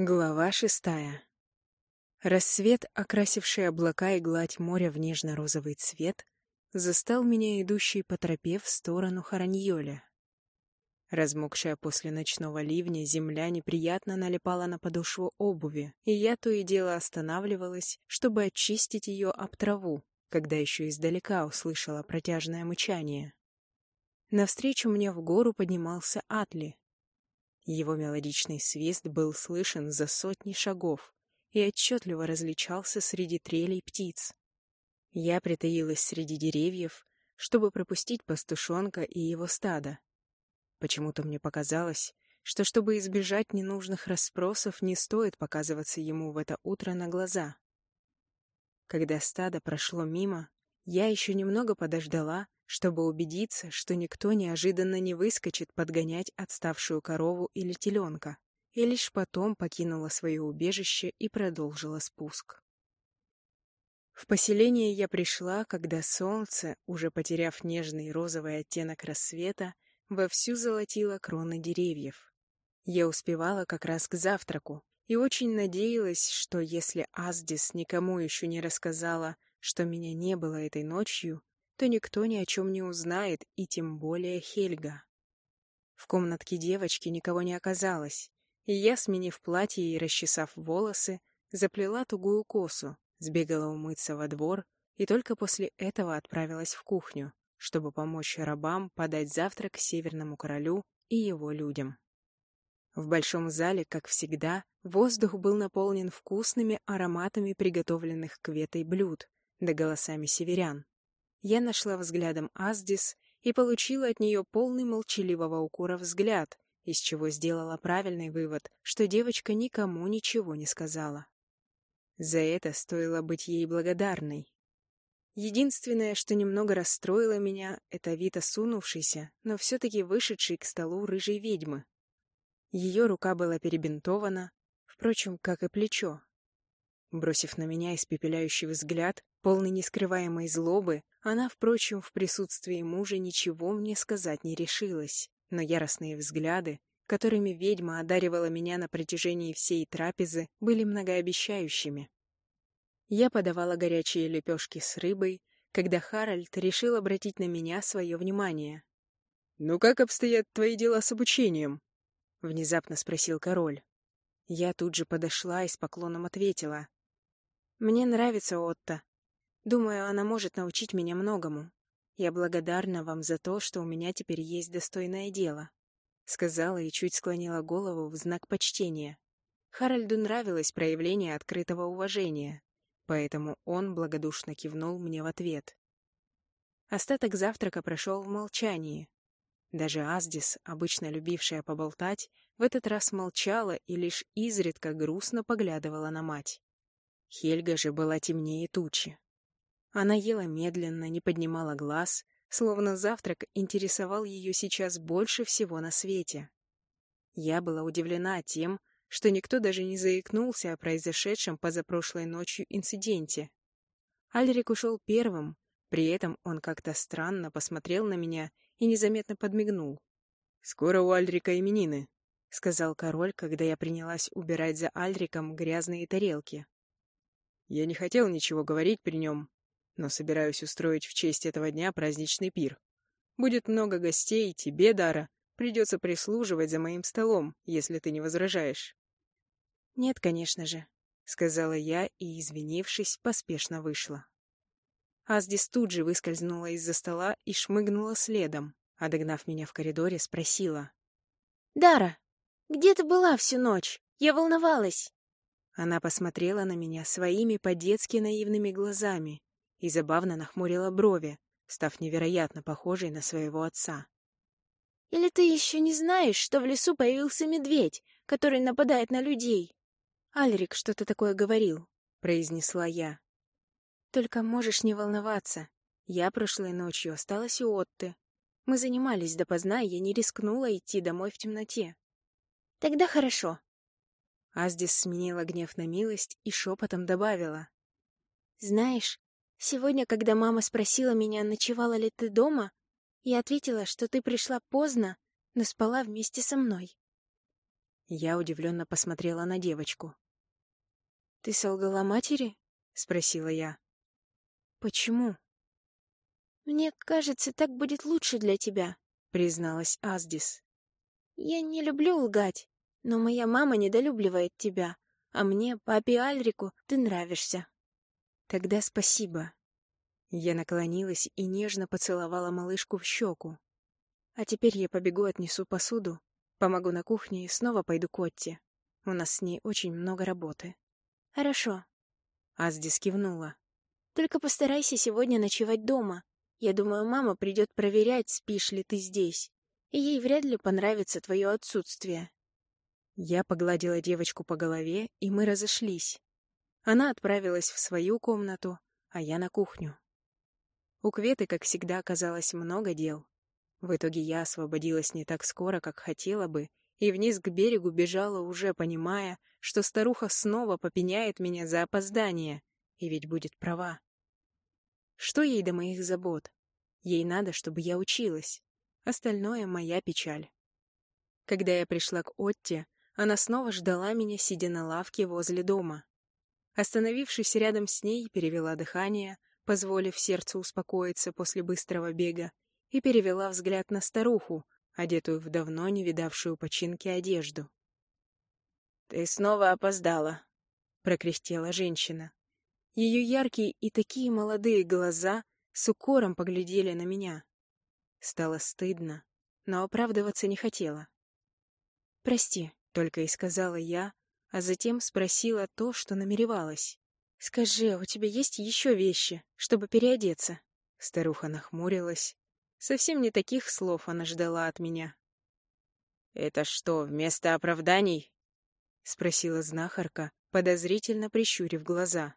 Глава шестая. Рассвет, окрасивший облака и гладь моря в нежно-розовый цвет, застал меня идущей по тропе в сторону Хараньоля. Размокшая после ночного ливня земля неприятно налипала на подошву обуви, и я то и дело останавливалась, чтобы очистить ее об траву, когда еще издалека услышала протяжное мычание. Навстречу мне в гору поднимался Атли, его мелодичный свист был слышен за сотни шагов и отчетливо различался среди трелей птиц. Я притаилась среди деревьев, чтобы пропустить пастушонка и его стадо. Почему-то мне показалось, что чтобы избежать ненужных расспросов, не стоит показываться ему в это утро на глаза. Когда стадо прошло мимо, я еще немного подождала, чтобы убедиться, что никто неожиданно не выскочит подгонять отставшую корову или теленка, и лишь потом покинула свое убежище и продолжила спуск. В поселение я пришла, когда солнце, уже потеряв нежный розовый оттенок рассвета, вовсю золотило кроны деревьев. Я успевала как раз к завтраку и очень надеялась, что если Аздис никому еще не рассказала, что меня не было этой ночью, то никто ни о чем не узнает, и тем более Хельга. В комнатке девочки никого не оказалось, и я, сменив платье и расчесав волосы, заплела тугую косу, сбегала умыться во двор и только после этого отправилась в кухню, чтобы помочь рабам подать завтрак северному королю и его людям. В большом зале, как всегда, воздух был наполнен вкусными ароматами приготовленных кветой блюд, да голосами северян. Я нашла взглядом Аздис и получила от нее полный молчаливого укора взгляд, из чего сделала правильный вывод, что девочка никому ничего не сказала. За это стоило быть ей благодарной. Единственное, что немного расстроило меня, это вид осунувшейся, но все-таки вышедшей к столу рыжей ведьмы. Ее рука была перебинтована, впрочем, как и плечо. Бросив на меня испепеляющий взгляд, полный нескрываемой злобы, она, впрочем, в присутствии мужа ничего мне сказать не решилась, но яростные взгляды, которыми ведьма одаривала меня на протяжении всей трапезы, были многообещающими. Я подавала горячие лепешки с рыбой, когда Харальд решил обратить на меня свое внимание. «Ну как обстоят твои дела с обучением?» — внезапно спросил король. Я тут же подошла и с поклоном ответила. «Мне нравится Отто. Думаю, она может научить меня многому. Я благодарна вам за то, что у меня теперь есть достойное дело», — сказала и чуть склонила голову в знак почтения. Харальду нравилось проявление открытого уважения, поэтому он благодушно кивнул мне в ответ. Остаток завтрака прошел в молчании. Даже Аздис, обычно любившая поболтать, в этот раз молчала и лишь изредка грустно поглядывала на мать. Хельга же была темнее тучи. Она ела медленно, не поднимала глаз, словно завтрак интересовал ее сейчас больше всего на свете. Я была удивлена тем, что никто даже не заикнулся о произошедшем позапрошлой ночью инциденте. Альрик ушел первым, при этом он как-то странно посмотрел на меня и незаметно подмигнул. «Скоро у Альрика именины», — сказал король, когда я принялась убирать за Альриком грязные тарелки. Я не хотел ничего говорить при нем, но собираюсь устроить в честь этого дня праздничный пир. Будет много гостей, тебе, Дара, придется прислуживать за моим столом, если ты не возражаешь. Нет, конечно же, — сказала я и, извинившись, поспешно вышла. Аздис тут же выскользнула из-за стола и шмыгнула следом, а, догнав меня в коридоре, спросила. «Дара, где ты была всю ночь? Я волновалась». Она посмотрела на меня своими по-детски наивными глазами и забавно нахмурила брови, став невероятно похожей на своего отца. «Или ты еще не знаешь, что в лесу появился медведь, который нападает на людей?» «Альрик что-то такое говорил», — произнесла я. «Только можешь не волноваться. Я прошлой ночью осталась у Отты. Мы занимались допоздна, и я не рискнула идти домой в темноте». «Тогда хорошо». Аздис сменила гнев на милость и шепотом добавила. «Знаешь, Сегодня, когда мама спросила меня, ночевала ли ты дома, я ответила, что ты пришла поздно, но спала вместе со мной. Я удивленно посмотрела на девочку. «Ты солгала матери?» — спросила я. «Почему?» «Мне кажется, так будет лучше для тебя», — призналась Аздис. «Я не люблю лгать, но моя мама недолюбливает тебя, а мне, папе Альрику, ты нравишься». «Тогда спасибо». Я наклонилась и нежно поцеловала малышку в щеку. «А теперь я побегу, отнесу посуду, помогу на кухне и снова пойду к Отте. У нас с ней очень много работы». «Хорошо». Аздис кивнула. «Только постарайся сегодня ночевать дома. Я думаю, мама придет проверять, спишь ли ты здесь, и ей вряд ли понравится твое отсутствие». Я погладила девочку по голове, и мы разошлись. Она отправилась в свою комнату, а я на кухню. У Кветы, как всегда, оказалось много дел. В итоге я освободилась не так скоро, как хотела бы, и вниз к берегу бежала, уже понимая, что старуха снова попеняет меня за опоздание, и ведь будет права. Что ей до моих забот? Ей надо, чтобы я училась. Остальное — моя печаль. Когда я пришла к Отте, она снова ждала меня, сидя на лавке возле дома. Остановившись рядом с ней, перевела дыхание, позволив сердцу успокоиться после быстрого бега, и перевела взгляд на старуху, одетую в давно не видавшую починки одежду. «Ты снова опоздала», — прокряхтела женщина. Ее яркие и такие молодые глаза с укором поглядели на меня. Стало стыдно, но оправдываться не хотела. «Прости», только и сказала я, а затем спросила то, что намеревалась. «Скажи, а у тебя есть еще вещи, чтобы переодеться?» Старуха нахмурилась. Совсем не таких слов она ждала от меня. «Это что, вместо оправданий?» — спросила знахарка, подозрительно прищурив глаза.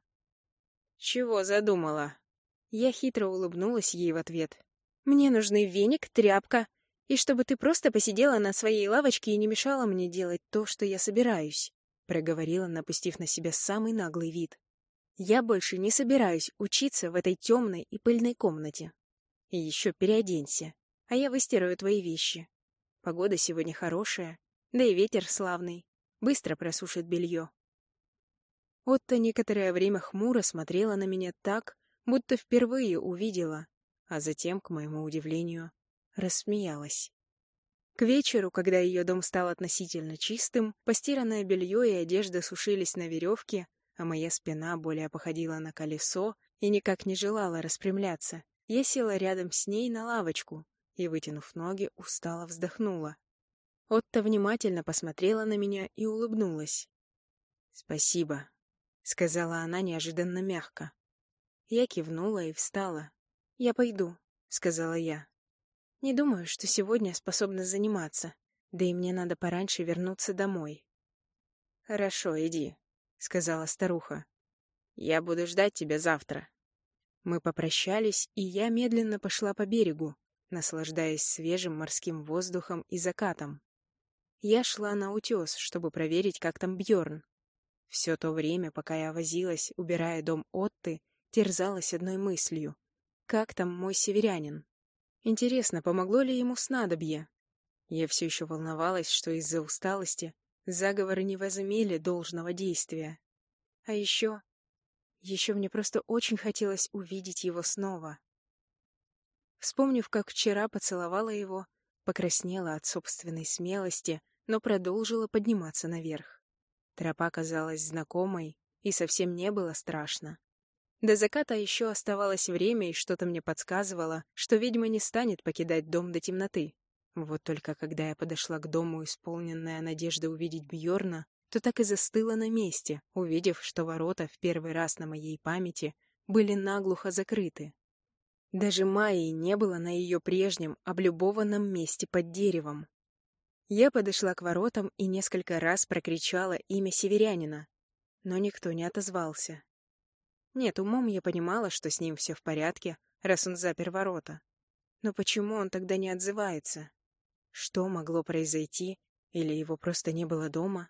«Чего задумала?» Я хитро улыбнулась ей в ответ. «Мне нужны веник, тряпка, и чтобы ты просто посидела на своей лавочке и не мешала мне делать то, что я собираюсь», — проговорила, напустив на себя самый наглый вид. «Я больше не собираюсь учиться в этой темной и пыльной комнате. И еще переоденься, а я выстираю твои вещи. Погода сегодня хорошая, да и ветер славный, быстро просушит белье». Отто некоторое время хмуро смотрела на меня так, будто впервые увидела, а затем, к моему удивлению, рассмеялась. К вечеру, когда ее дом стал относительно чистым, постиранное белье и одежда сушились на веревке, а моя спина более походила на колесо и никак не желала распрямляться, я села рядом с ней на лавочку и, вытянув ноги, устало вздохнула. Отто внимательно посмотрела на меня и улыбнулась. «Спасибо», — сказала она неожиданно мягко. Я кивнула и встала. «Я пойду», — сказала я. Не думаю, что сегодня способна заниматься, да и мне надо пораньше вернуться домой. «Хорошо, иди», — сказала старуха. «Я буду ждать тебя завтра». Мы попрощались, и я медленно пошла по берегу, наслаждаясь свежим морским воздухом и закатом. Я шла на утес, чтобы проверить, как там Бьорн. Все то время, пока я возилась, убирая дом Отты, терзалась одной мыслью. Как там мой северянин? Интересно, помогло ли ему снадобье? Я все еще волновалась, что из-за усталости заговоры не возымели должного действия. А еще... Еще мне просто очень хотелось увидеть его снова. Вспомнив, как вчера поцеловала его, покраснела от собственной смелости, но продолжила подниматься наверх. Тропа казалась знакомой, и совсем не было страшно. До заката еще оставалось время, и что-то мне подсказывало, что ведьма не станет покидать дом до темноты. Вот только когда я подошла к дому, исполненная надежда увидеть Бьорна, то так и застыла на месте, увидев, что ворота в первый раз на моей памяти были наглухо закрыты. Даже Майи не было на ее прежнем, облюбованном месте под деревом. Я подошла к воротам и несколько раз прокричала имя северянина, но никто не отозвался. Нет, умом я понимала, что с ним все в порядке, раз он запер ворота. Но почему он тогда не отзывается? Что могло произойти? Или его просто не было дома?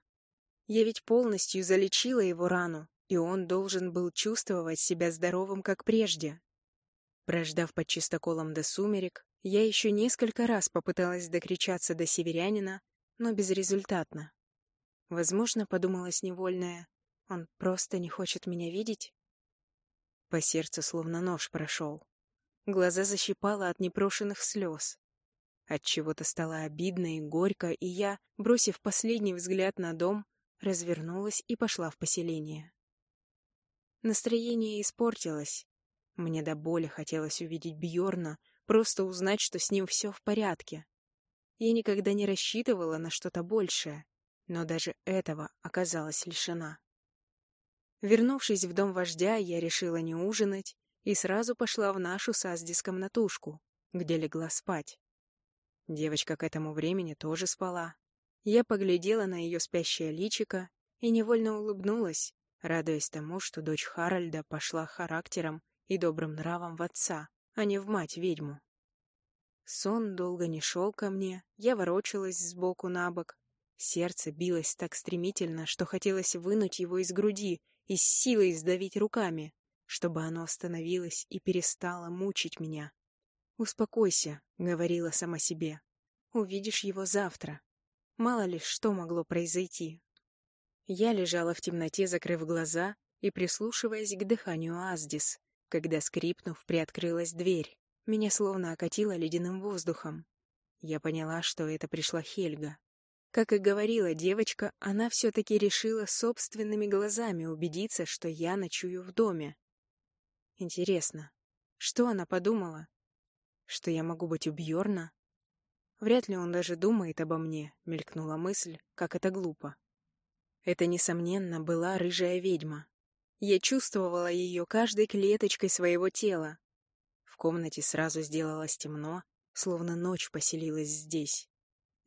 Я ведь полностью залечила его рану, и он должен был чувствовать себя здоровым, как прежде. Прождав под чистоколом до сумерек, я еще несколько раз попыталась докричаться до северянина, но безрезультатно. Возможно, подумалась невольная, он просто не хочет меня видеть? По сердцу словно нож прошел. Глаза защипало от непрошенных слез. От чего то стало обидно и горько, и я, бросив последний взгляд на дом, развернулась и пошла в поселение. Настроение испортилось. Мне до боли хотелось увидеть Бьорна, просто узнать, что с ним все в порядке. Я никогда не рассчитывала на что-то большее но даже этого оказалась лишена. Вернувшись в дом вождя, я решила не ужинать и сразу пошла в нашу с Аздис комнатушку, где легла спать. Девочка к этому времени тоже спала. Я поглядела на ее спящее личико и невольно улыбнулась, радуясь тому, что дочь Харальда пошла характером и добрым нравом в отца, а не в мать-ведьму. Сон долго не шел ко мне, я ворочалась сбоку на бок, Сердце билось так стремительно, что хотелось вынуть его из груди и с силой сдавить руками, чтобы оно остановилось и перестало мучить меня. «Успокойся», — говорила сама себе. «Увидишь его завтра. Мало ли что могло произойти». Я лежала в темноте, закрыв глаза и прислушиваясь к дыханию Аздис, когда, скрипнув, приоткрылась дверь. Меня словно окатило ледяным воздухом. Я поняла, что это пришла Хельга. Как и говорила девочка, она все-таки решила собственными глазами убедиться, что я ночую в доме. Интересно, что она подумала? Что я могу быть у Бьорна? Вряд ли он даже думает обо мне, мелькнула мысль, как это глупо. Это, несомненно, была рыжая ведьма. Я чувствовала ее каждой клеточкой своего тела. В комнате сразу сделалось темно, словно ночь поселилась здесь.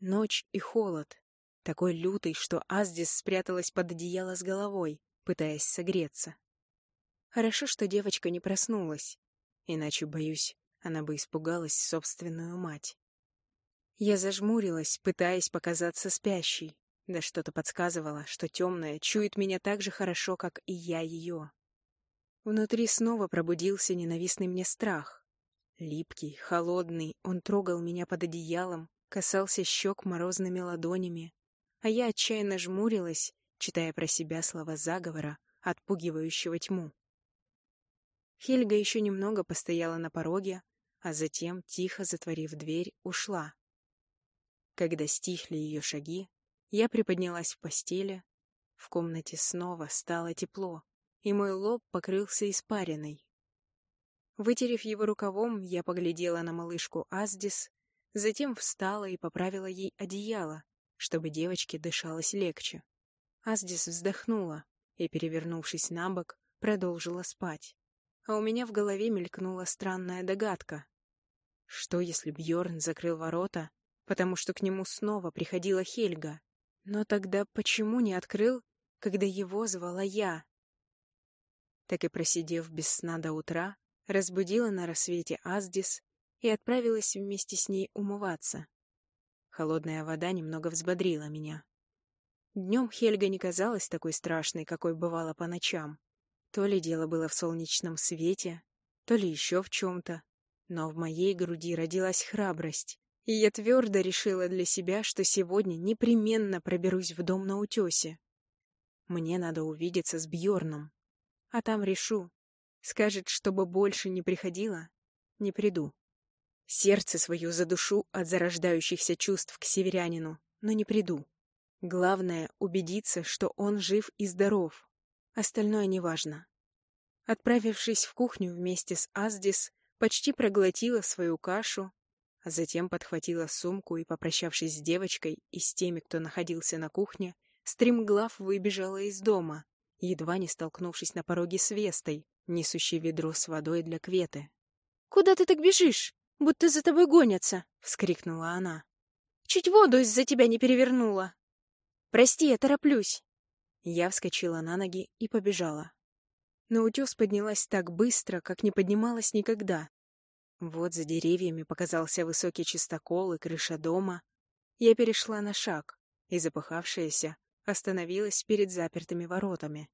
Ночь и холод. Такой лютый, что Аздис спряталась под одеяло с головой, пытаясь согреться. Хорошо, что девочка не проснулась. Иначе, боюсь, она бы испугалась собственную мать. Я зажмурилась, пытаясь показаться спящей. Да что-то подсказывало, что темная чует меня так же хорошо, как и я ее. Внутри снова пробудился ненавистный мне страх. Липкий, холодный, он трогал меня под одеялом, касался щек морозными ладонями, а я отчаянно жмурилась, читая про себя слова заговора, отпугивающего тьму. Хельга еще немного постояла на пороге, а затем, тихо затворив дверь, ушла. Когда стихли ее шаги, я приподнялась в постели. В комнате снова стало тепло, и мой лоб покрылся испариной. Вытерев его рукавом, я поглядела на малышку Аздис, Затем встала и поправила ей одеяло, чтобы девочке дышалось легче. Аздис вздохнула и, перевернувшись на бок, продолжила спать. А у меня в голове мелькнула странная догадка. Что, если Бьорн закрыл ворота, потому что к нему снова приходила Хельга? Но тогда почему не открыл, когда его звала я? Так и просидев без сна до утра, разбудила на рассвете Аздис и отправилась вместе с ней умываться. Холодная вода немного взбодрила меня. Днем Хельга не казалась такой страшной, какой бывала по ночам. То ли дело было в солнечном свете, то ли еще в чем-то. Но в моей груди родилась храбрость, и я твердо решила для себя, что сегодня непременно проберусь в дом на утесе. Мне надо увидеться с Бьорном, а там решу. Скажет, чтобы больше не приходила, не приду. Сердце свое задушу от зарождающихся чувств к северянину, но не приду. Главное — убедиться, что он жив и здоров. Остальное неважно. Отправившись в кухню вместе с Аздис, почти проглотила свою кашу, а затем подхватила сумку и, попрощавшись с девочкой и с теми, кто находился на кухне, стремглав выбежала из дома, едва не столкнувшись на пороге с Вестой, несущей ведро с водой для Кветы. «Куда ты так бежишь?» Будто за тобой гонятся!» — вскрикнула она. «Чуть воду из-за тебя не перевернула!» «Прости, я тороплюсь!» Я вскочила на ноги и побежала. На утес поднялась так быстро, как не поднималась никогда. Вот за деревьями показался высокий чистокол и крыша дома. Я перешла на шаг и, запыхавшаяся, остановилась перед запертыми воротами.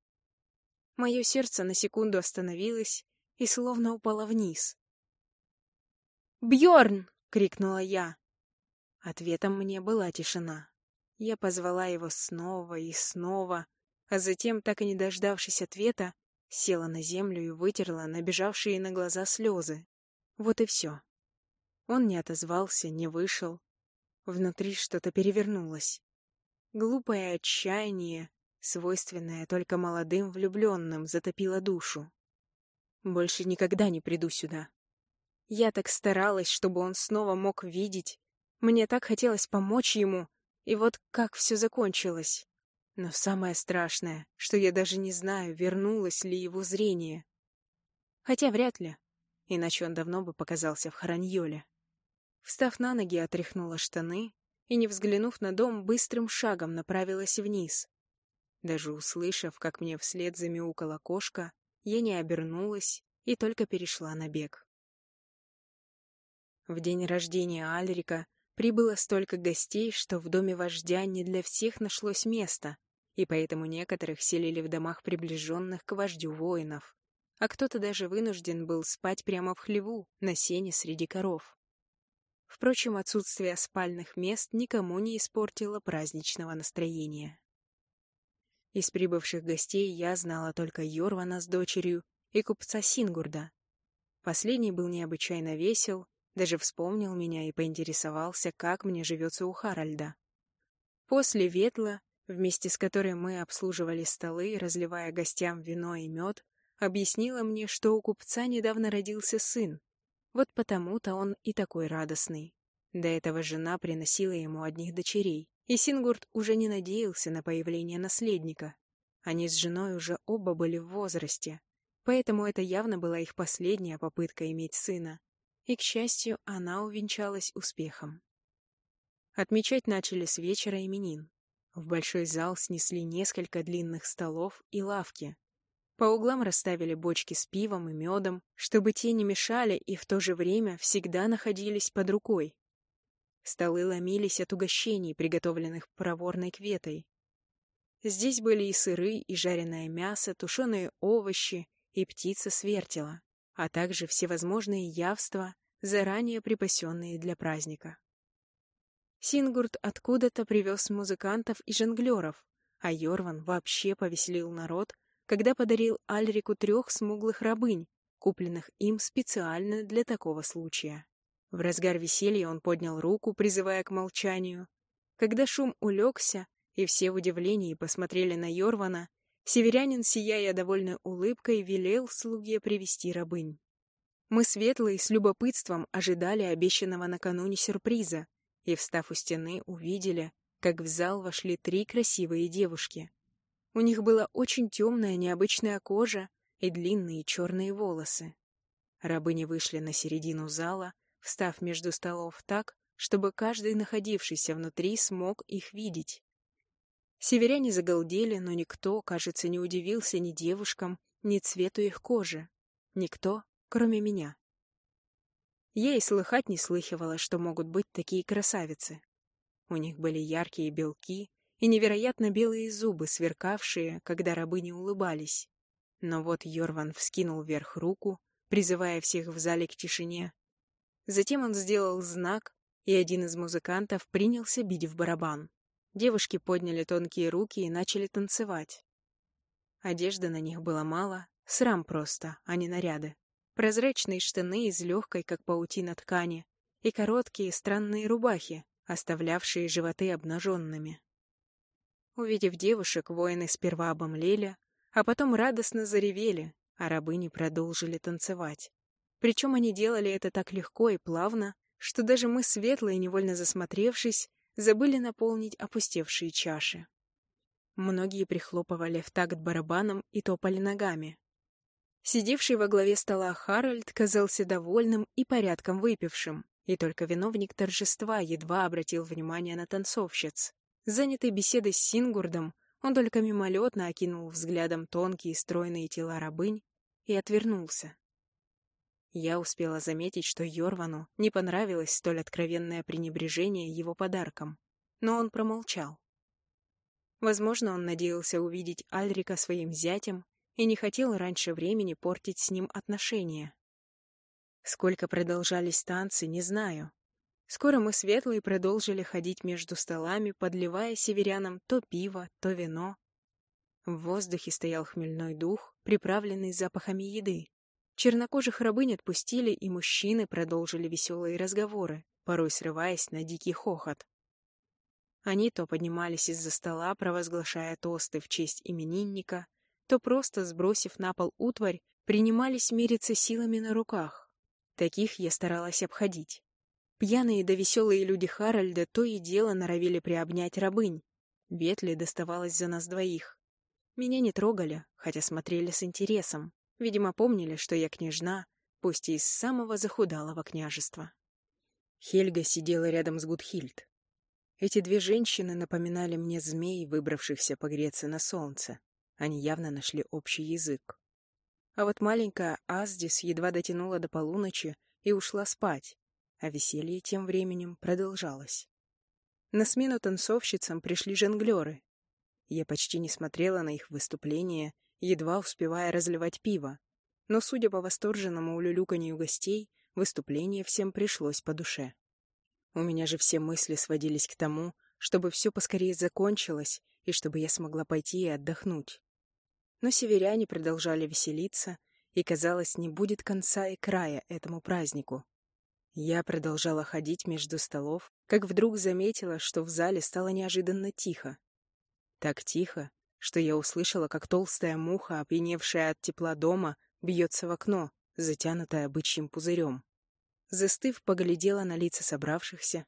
Мое сердце на секунду остановилось и словно упало вниз. Бьорн! крикнула я. Ответом мне была тишина. Я позвала его снова и снова, а затем, так и не дождавшись ответа, села на землю и вытерла набежавшие на глаза слезы. Вот и все. Он не отозвался, не вышел. Внутри что-то перевернулось. Глупое отчаяние, свойственное только молодым влюбленным, затопило душу. Больше никогда не приду сюда. Я так старалась, чтобы он снова мог видеть. Мне так хотелось помочь ему, и вот как все закончилось. Но самое страшное, что я даже не знаю, вернулось ли его зрение. Хотя вряд ли, иначе он давно бы показался в Хараньоле. Встав на ноги, отряхнула штаны и, не взглянув на дом, быстрым шагом направилась вниз. Даже услышав, как мне вслед замяукала кошка, я не обернулась и только перешла на бег. В день рождения Альрика Прибыло столько гостей, что в доме вождя не для всех нашлось места, и поэтому некоторых селили в домах приближенных к вождю воинов, а кто-то даже вынужден был спать прямо в хлеву, на сене среди коров. Впрочем, отсутствие спальных мест никому не испортило праздничного настроения. Из прибывших гостей я знала только Йорвана с дочерью и купца Сингурда. Последний был необычайно весел, даже вспомнил меня и поинтересовался, как мне живется у Харальда. После Ветла, вместе с которой мы обслуживали столы, разливая гостям вино и мед, объяснила мне, что у купца недавно родился сын. Вот потому-то он и такой радостный. До этого жена приносила ему одних дочерей, и Сингурт уже не надеялся на появление наследника. Они с женой уже оба были в возрасте, поэтому это явно была их последняя попытка иметь сына и, к счастью, она увенчалась успехом. Отмечать начали с вечера именин. В большой зал снесли несколько длинных столов и лавки. По углам расставили бочки с пивом и медом, чтобы те не мешали и в то же время всегда находились под рукой. Столы ломились от угощений, приготовленных проворной кветой. Здесь были и сыры, и жареное мясо, тушеные овощи, и птица с вертела, а также всевозможные явства, заранее припасенные для праздника. Сингурт откуда-то привез музыкантов и жонглеров, а Йорван вообще повеселил народ, когда подарил Альрику трех смуглых рабынь, купленных им специально для такого случая. В разгар веселья он поднял руку, призывая к молчанию. Когда шум улегся, и все в удивлении посмотрели на Йорвана, северянин, сияя довольной улыбкой, велел слуге привести рабынь. Мы светлые с любопытством ожидали обещанного накануне сюрприза и, встав у стены, увидели, как в зал вошли три красивые девушки. У них была очень темная необычная кожа и длинные черные волосы. Рабыни вышли на середину зала, встав между столов так, чтобы каждый находившийся внутри смог их видеть. Северяне загалдели, но никто, кажется, не удивился ни девушкам, ни цвету их кожи. Никто, кроме меня. Я и слыхать не слыхивала, что могут быть такие красавицы. У них были яркие белки и невероятно белые зубы, сверкавшие, когда рабы не улыбались. Но вот Йорван вскинул вверх руку, призывая всех в зале к тишине. Затем он сделал знак, и один из музыкантов принялся бить в барабан. Девушки подняли тонкие руки и начали танцевать. Одежды на них было мало, срам просто, а не наряды прозрачные штаны из легкой, как паутина ткани, и короткие странные рубахи, оставлявшие животы обнаженными. Увидев девушек, воины сперва обомлели, а потом радостно заревели, а рабыни продолжили танцевать. Причем они делали это так легко и плавно, что даже мы, светлые, невольно засмотревшись, забыли наполнить опустевшие чаши. Многие прихлопывали в такт барабаном и топали ногами, Сидевший во главе стола Харальд казался довольным и порядком выпившим, и только виновник торжества едва обратил внимание на танцовщиц. Занятый беседой с Сингурдом, он только мимолетно окинул взглядом тонкие стройные тела рабынь и отвернулся. Я успела заметить, что Йорвану не понравилось столь откровенное пренебрежение его подарком, но он промолчал. Возможно, он надеялся увидеть Альрика своим зятем и не хотел раньше времени портить с ним отношения. Сколько продолжались танцы, не знаю. Скоро мы светлые продолжили ходить между столами, подливая северянам то пиво, то вино. В воздухе стоял хмельной дух, приправленный запахами еды. Чернокожих рабынь отпустили, и мужчины продолжили веселые разговоры, порой срываясь на дикий хохот. Они то поднимались из-за стола, провозглашая тосты в честь именинника, то просто, сбросив на пол утварь, принимались мириться силами на руках. Таких я старалась обходить. Пьяные да веселые люди Харальда то и дело норовили приобнять рабынь. Ветли доставалось за нас двоих. Меня не трогали, хотя смотрели с интересом. Видимо, помнили, что я княжна, пусть и из самого захудалого княжества. Хельга сидела рядом с Гудхильд. Эти две женщины напоминали мне змей, выбравшихся погреться на солнце. Они явно нашли общий язык. А вот маленькая Аздис едва дотянула до полуночи и ушла спать, а веселье тем временем продолжалось. На смену танцовщицам пришли жонглеры. Я почти не смотрела на их выступления, едва успевая разливать пиво, но, судя по восторженному улюлюканью гостей, выступление всем пришлось по душе. У меня же все мысли сводились к тому, чтобы все поскорее закончилось и чтобы я смогла пойти и отдохнуть. Но северяне продолжали веселиться, и, казалось, не будет конца и края этому празднику. Я продолжала ходить между столов, как вдруг заметила, что в зале стало неожиданно тихо. Так тихо, что я услышала, как толстая муха, опьяневшая от тепла дома, бьется в окно, затянутое бычьим пузырем. Застыв, поглядела на лица собравшихся.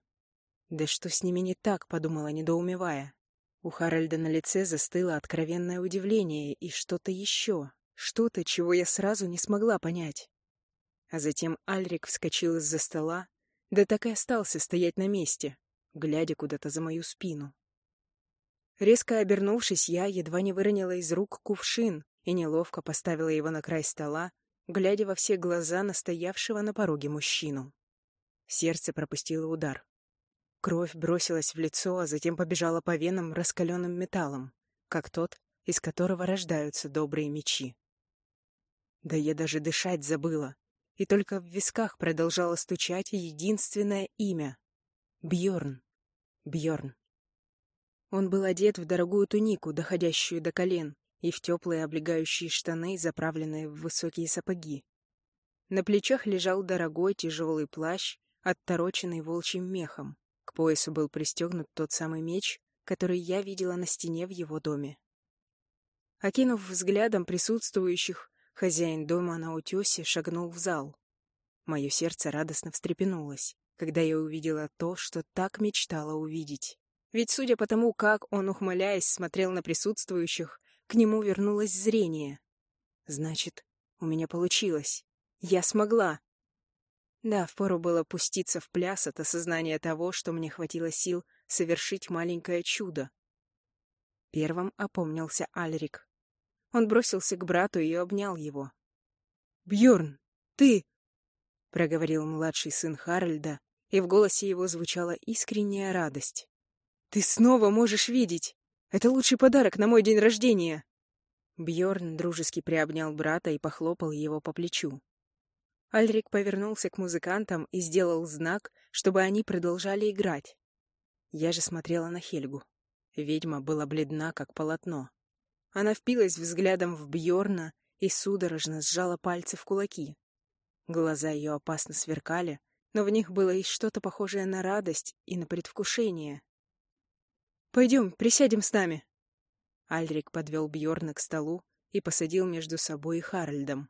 «Да что с ними не так?» — подумала, недоумевая. У Харальда на лице застыло откровенное удивление и что-то еще, что-то, чего я сразу не смогла понять. А затем Альрик вскочил из-за стола, да так и остался стоять на месте, глядя куда-то за мою спину. Резко обернувшись, я едва не выронила из рук кувшин и неловко поставила его на край стола, глядя во все глаза настоявшего на пороге мужчину. Сердце пропустило удар. Кровь бросилась в лицо, а затем побежала по венам раскаленным металлом, как тот, из которого рождаются добрые мечи. Да я даже дышать забыла и только в висках продолжало стучать единственное имя — Бьорн. Бьорн. Он был одет в дорогую тунику, доходящую до колен, и в теплые облегающие штаны, заправленные в высокие сапоги. На плечах лежал дорогой тяжелый плащ, оттороченный волчьим мехом. К поясу был пристегнут тот самый меч, который я видела на стене в его доме. Окинув взглядом присутствующих, Хозяин дома на утесе шагнул в зал. Мое сердце радостно встрепенулось, когда я увидела то, что так мечтала увидеть. Ведь, судя по тому, как он, ухмыляясь, смотрел на присутствующих, к нему вернулось зрение. Значит, у меня получилось. Я смогла. Да, впору было пуститься в пляс от осознания того, что мне хватило сил совершить маленькое чудо. Первым опомнился Альрик. Он бросился к брату и обнял его. Бьорн, ты!» — проговорил младший сын Харальда, и в голосе его звучала искренняя радость. «Ты снова можешь видеть! Это лучший подарок на мой день рождения!» Бьорн дружески приобнял брата и похлопал его по плечу. Альрик повернулся к музыкантам и сделал знак, чтобы они продолжали играть. Я же смотрела на Хельгу. Ведьма была бледна, как полотно. Она впилась взглядом в Бьорна и судорожно сжала пальцы в кулаки. Глаза ее опасно сверкали, но в них было и что-то похожее на радость и на предвкушение. «Пойдем, присядем с нами!» Альрик подвел Бьорна к столу и посадил между собой и Харальдом.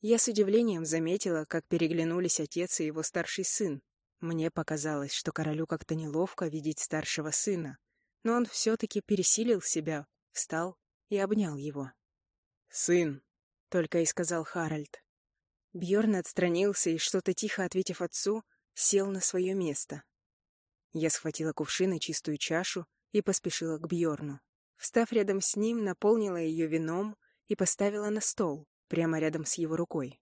Я с удивлением заметила, как переглянулись отец и его старший сын. Мне показалось, что королю как-то неловко видеть старшего сына, но он все-таки пересилил себя, встал и обнял его. «Сын», — только и сказал Харальд. Бьорн отстранился и, что-то тихо ответив отцу, сел на свое место. Я схватила кувшин и чистую чашу и поспешила к Бьорну. Встав рядом с ним, наполнила ее вином и поставила на стол, прямо рядом с его рукой.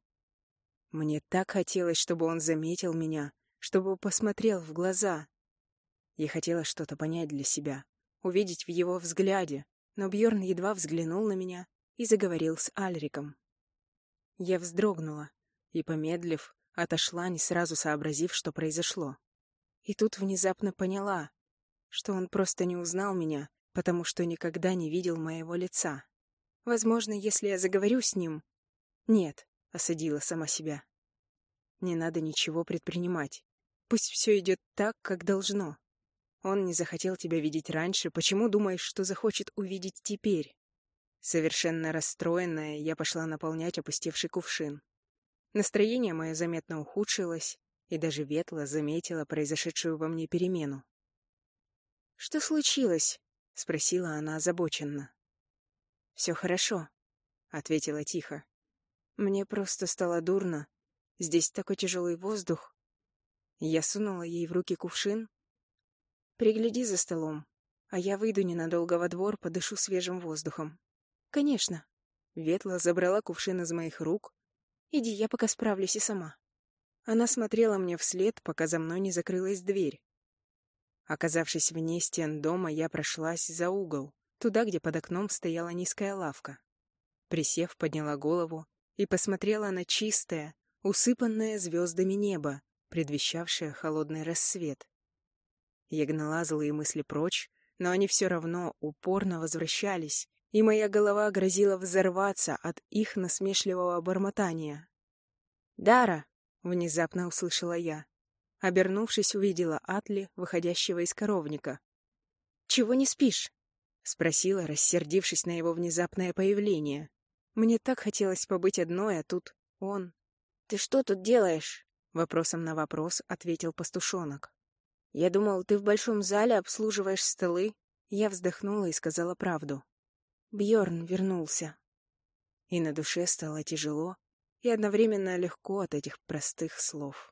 Мне так хотелось, чтобы он заметил меня, чтобы посмотрел в глаза. Я хотела что-то понять для себя, увидеть в его взгляде, но Бьорн едва взглянул на меня и заговорил с Альриком. Я вздрогнула и, помедлив, отошла, не сразу сообразив, что произошло. И тут внезапно поняла, что он просто не узнал меня, потому что никогда не видел моего лица. Возможно, если я заговорю с ним... Нет, осадила сама себя. Не надо ничего предпринимать. Пусть все идет так, как должно. Он не захотел тебя видеть раньше, почему думаешь, что захочет увидеть теперь? Совершенно расстроенная, я пошла наполнять опустевший кувшин. Настроение мое заметно ухудшилось, и даже Ветла заметила произошедшую во мне перемену. «Что случилось?» — спросила она озабоченно. «Все хорошо», — ответила тихо. «Мне просто стало дурно. Здесь такой тяжелый воздух». Я сунула ей в руки кувшин. «Пригляди за столом, а я выйду ненадолго во двор, подышу свежим воздухом». «Конечно». Ветла забрала кувшин из моих рук. «Иди, я пока справлюсь и сама». Она смотрела мне вслед, пока за мной не закрылась дверь. Оказавшись вне стен дома, я прошлась за угол, туда, где под окном стояла низкая лавка. Присев, подняла голову и посмотрела на чистое, усыпанное звездами небо, предвещавшее холодный рассвет. Я гнала злые мысли прочь, но они все равно упорно возвращались, и моя голова грозила взорваться от их насмешливого бормотания. «Дара!» — внезапно услышала я. Обернувшись, увидела Атли, выходящего из коровника. «Чего не спишь?» — спросила, рассердившись на его внезапное появление. Мне так хотелось побыть одной, а тут он. «Ты что тут делаешь?» — вопросом на вопрос ответил пастушонок. «Я думал, ты в большом зале обслуживаешь столы». Я вздохнула и сказала правду. Бьорн вернулся. И на душе стало тяжело и одновременно легко от этих простых слов.